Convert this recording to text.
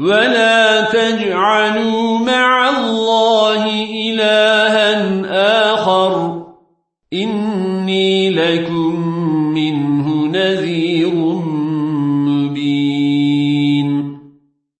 ولا تجعلوا مع الله إلها آخر إني لكم منه نذير